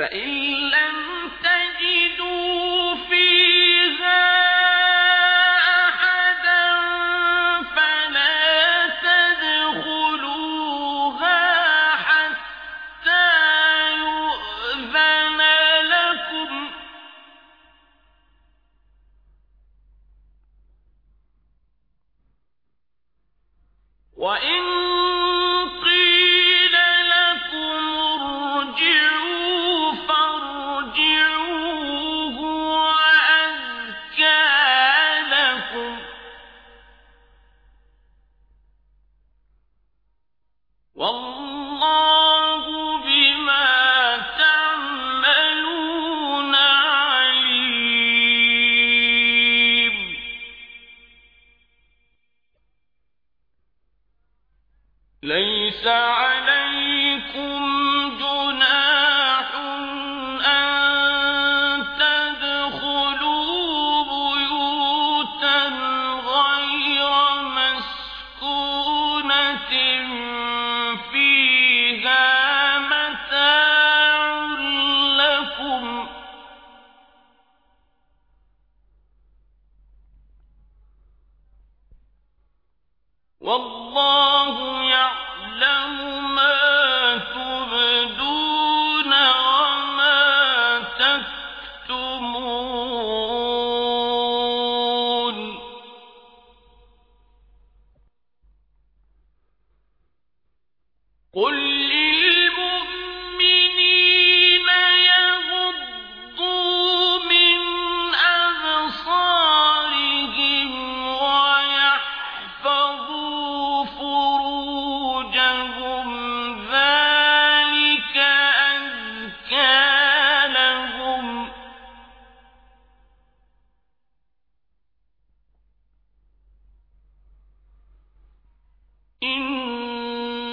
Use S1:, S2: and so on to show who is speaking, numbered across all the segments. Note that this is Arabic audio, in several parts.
S1: فإن عليكم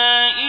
S1: إِنَّ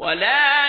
S1: ولا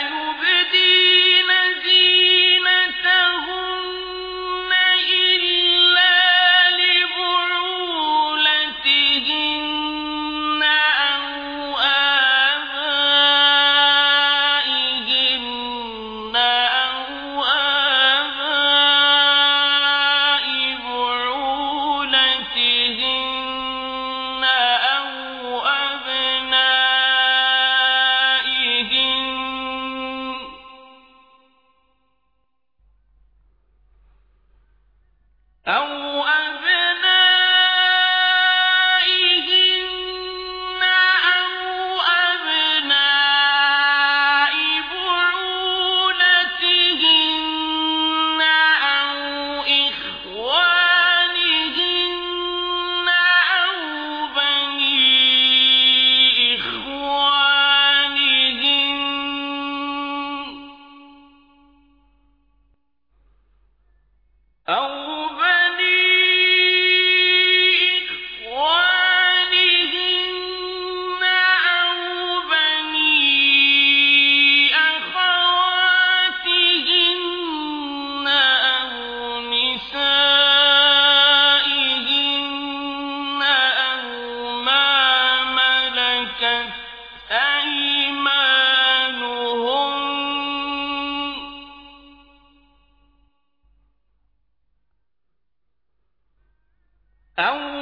S1: أو